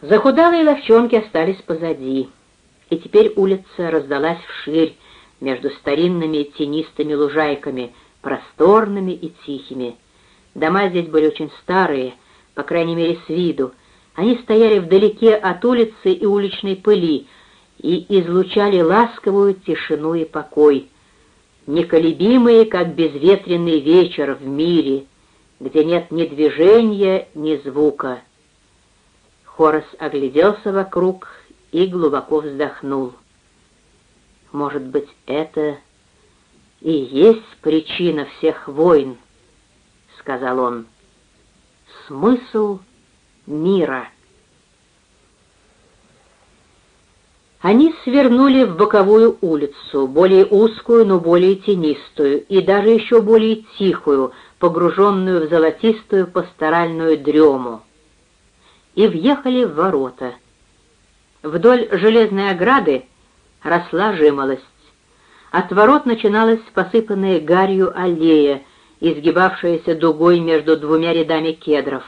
Захудалые ловчонки остались позади, и теперь улица раздалась вширь между старинными тенистыми лужайками, просторными и тихими. Дома здесь были очень старые, по крайней мере, с виду. Они стояли вдалеке от улицы и уличной пыли и излучали ласковую тишину и покой, неколебимые, как безветренный вечер в мире, где нет ни движения, ни звука. Хорос огляделся вокруг и глубоко вздохнул. Может быть, это и есть причина всех войн, — сказал он. Смысл мира. Они свернули в боковую улицу, более узкую, но более тенистую, и даже еще более тихую, погруженную в золотистую пасторальную дрему, и въехали в ворота. Вдоль железной ограды росла жимолость. От ворот начиналась посыпанная гарью аллея, изгибавшаяся дугой между двумя рядами кедров.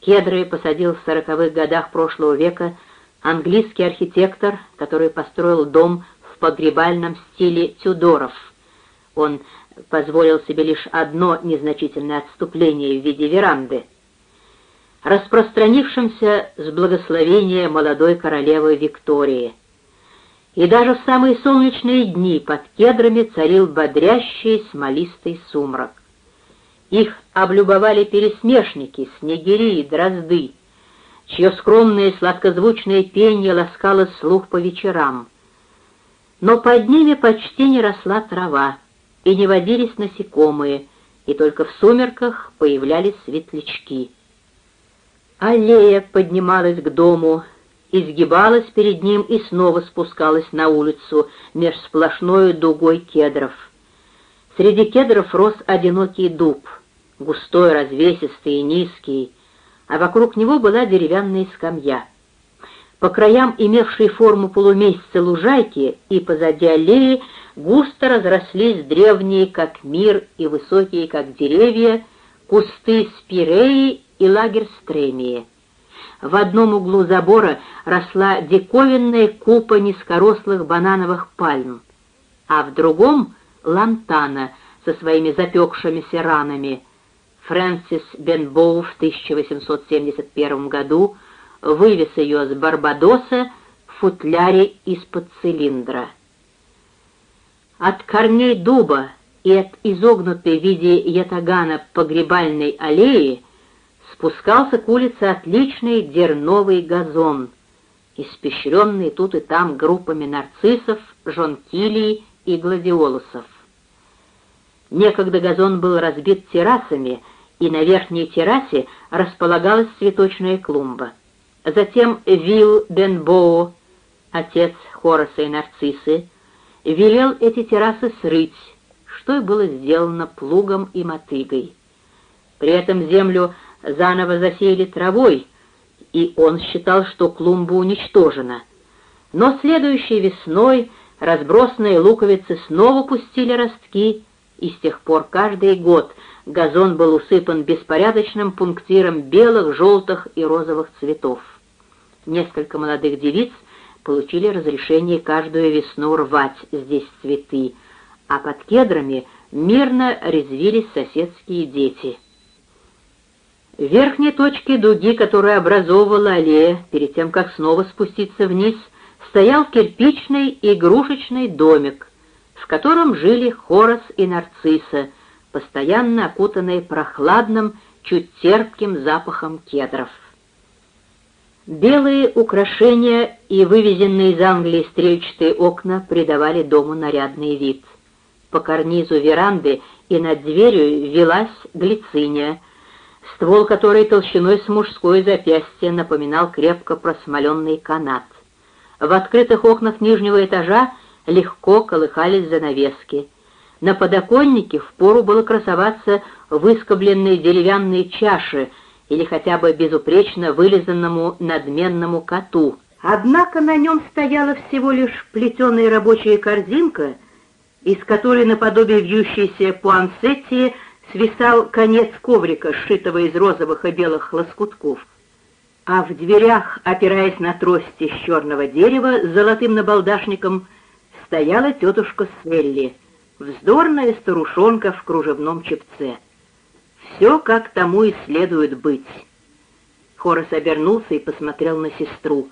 Кедры посадил в сороковых годах прошлого века английский архитектор, который построил дом в погребальном стиле Тюдоров. Он позволил себе лишь одно незначительное отступление в виде веранды, распространившемся с благословения молодой королевы Виктории. И даже в самые солнечные дни под кедрами царил бодрящий смолистый сумрак. Их облюбовали пересмешники, снегири и дрозды, чье скромное сладкозвучное пение ласкало слух по вечерам. Но под ними почти не росла трава, и не водились насекомые, и только в сумерках появлялись светлячки. Аллея поднималась к дому, изгибалась перед ним и снова спускалась на улицу меж сплошной дугой кедров. Среди кедров рос одинокий дуб, густой, развесистый и низкий, а вокруг него была деревянная скамья. По краям имевшей форму полумесяца лужайки и позади аллеи густо разрослись древние, как мир, и высокие, как деревья, кусты спиреи и лагерь стремии. В одном углу забора росла диковинная купа низкорослых банановых пальм, а в другом — лантана со своими запекшимися ранами — Фрэнсис Бенбоу в 1871 году вывез ее с Барбадоса в футляре из-под цилиндра. От корней дуба и от изогнутой в виде ятагана погребальной аллеи спускался к улице отличный дерновый газон, испещренный тут и там группами нарциссов, жонкилий и гладиолусов. Некогда газон был разбит террасами, и на верхней террасе располагалась цветочная клумба. Затем Вилл Бенбоу, отец Хороса и Нарциссы, велел эти террасы срыть, что и было сделано плугом и мотыгой. При этом землю заново засеяли травой, и он считал, что клумба уничтожена. Но следующей весной разбросанные луковицы снова пустили ростки, и с тех пор каждый год газон был усыпан беспорядочным пунктиром белых, желтых и розовых цветов. Несколько молодых девиц получили разрешение каждую весну рвать здесь цветы, а под кедрами мирно резвились соседские дети. В верхней точке дуги, которая образовывала аллея, перед тем, как снова спуститься вниз, стоял кирпичный игрушечный домик, в котором жили Хорос и Нарцисса, постоянно окутанные прохладным, чуть терпким запахом кедров. Белые украшения и вывезенные из Англии стрельчатые окна придавали дому нарядный вид. По карнизу веранды и над дверью велась глициния, ствол которой толщиной с мужское запястье напоминал крепко просмоленный канат. В открытых окнах нижнего этажа легко колыхались занавески. На подоконнике впору было красоваться выскобленные деревянные чаши или хотя бы безупречно вылизанному надменному коту. Однако на нем стояла всего лишь плетеная рабочая корзинка, из которой наподобие вьющейся пуансетти свисал конец коврика, сшитого из розовых и белых лоскутков. а в дверях, опираясь на трости из черного дерева с золотым набалдашником, стояла тетушка Селли, вздорная старушонка в кружевном чепце. Все как тому и следует быть. Хорос обернулся и посмотрел на сестру.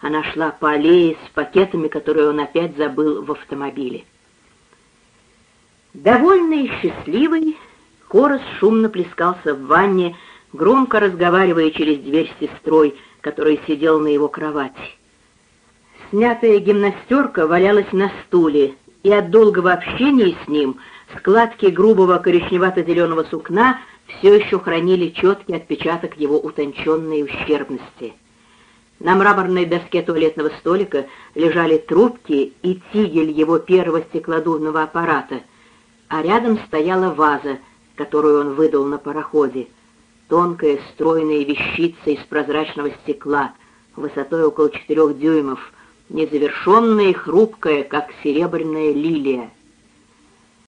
Она шла по аллее с пакетами, которые он опять забыл в автомобиле. Довольный и счастливый, Хорос шумно плескался в ванне, громко разговаривая через дверь с сестрой, которая сидела на его кровати. Снятая гимнастерка валялась на стуле, и от долгого общения с ним складки грубого коричневато-зеленого сукна все еще хранили четкий отпечаток его утонченной ущербности. На мраморной доске туалетного столика лежали трубки и тигель его первого стеклодувного аппарата, а рядом стояла ваза, которую он выдал на пароходе, тонкая стройная вещица из прозрачного стекла, высотой около четырех дюймов, незавершенная и хрупкая, как серебряная лилия —